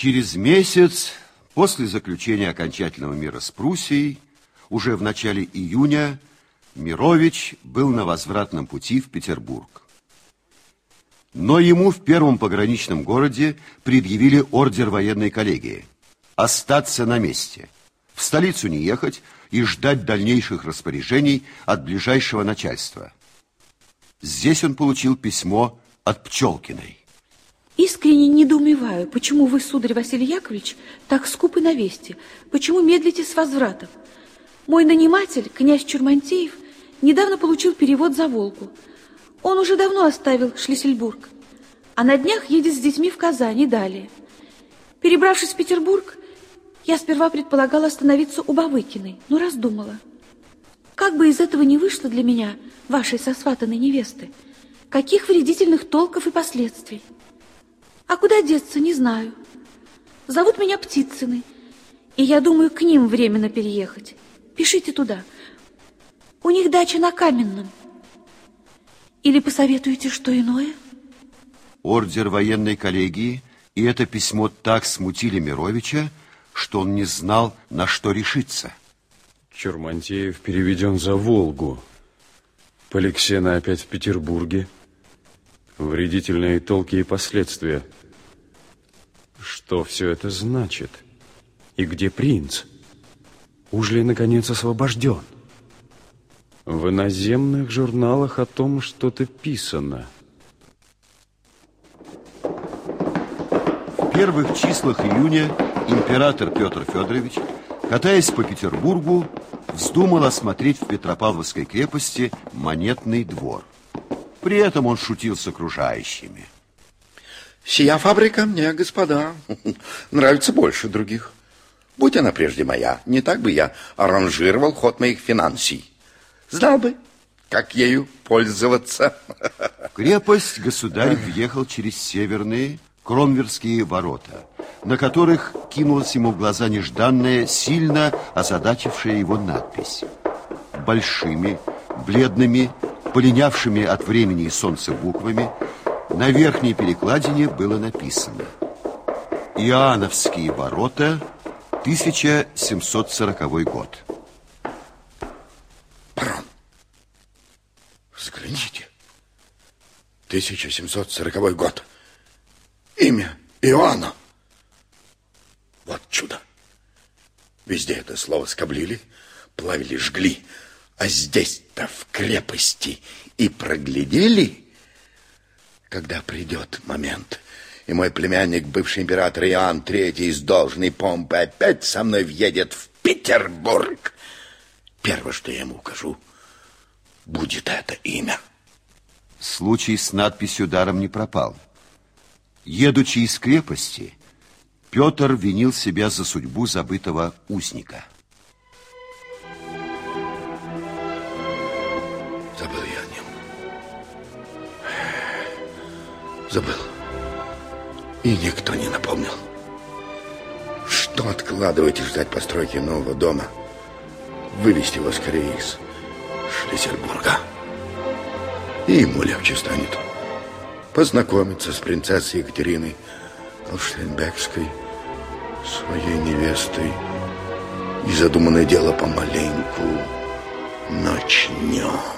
Через месяц после заключения окончательного мира с Пруссией, уже в начале июня, Мирович был на возвратном пути в Петербург. Но ему в первом пограничном городе предъявили ордер военной коллегии остаться на месте, в столицу не ехать и ждать дальнейших распоряжений от ближайшего начальства. Здесь он получил письмо от Пчелкиной. Искренне недоумеваю, почему вы, сударь Василий Яковлевич, так скупы на вести, почему медлите с возвратом. Мой наниматель, князь Чурмантеев, недавно получил перевод за Волгу. Он уже давно оставил Шлиссельбург, а на днях едет с детьми в Казань и далее. Перебравшись в Петербург, я сперва предполагала остановиться у Бавыкиной, но раздумала. Как бы из этого не вышло для меня, вашей сосватанной невесты, каких вредительных толков и последствий. А куда деться, не знаю. Зовут меня Птицыной, и я думаю к ним временно переехать. Пишите туда. У них дача на Каменном. Или посоветуете что иное? Ордер военной коллегии и это письмо так смутили Мировича, что он не знал, на что решиться. Чурмантеев переведен за Волгу. Поликсена опять в Петербурге. Вредительные толки и последствия. Что все это значит? И где принц? Уж ли, наконец, освобожден? В иноземных журналах о том что-то писано. В первых числах июня император Петр Федорович, катаясь по Петербургу, вздумал осмотреть в Петропавловской крепости монетный двор. При этом он шутил с окружающими. Сия фабрика мне, господа, нравится больше других. Будь она прежде моя, не так бы я аранжировал ход моих финансий. Знал бы, как ею пользоваться. В крепость государь въехал через северные Кромверские ворота, на которых кинулась ему в глаза нежданная, сильно озадачившая его надпись. Большими, бледными, полинявшими от времени и солнца буквами, на верхней перекладине было написано «Иоанновские ворота, 1740 год». Барон, взгляните. 1740 год. Имя Иоанна. Вот чудо. Везде это слово скоблили, плавили, жгли. А здесь-то в крепости и проглядели. Когда придет момент, и мой племянник, бывший император Иоанн III с должной помпой, опять со мной въедет в Петербург, первое, что я ему укажу, будет это имя. Случай с надписью даром не пропал. Едучи из крепости, Петр винил себя за судьбу забытого узника. Забыл. И никто не напомнил. Что откладывать и ждать постройки нового дома? Вывести его скорее из Шлиссельбурга. И ему легче станет познакомиться с принцессой Екатериной Алштейнбекской, своей невестой, и задуманное дело помаленьку начнем.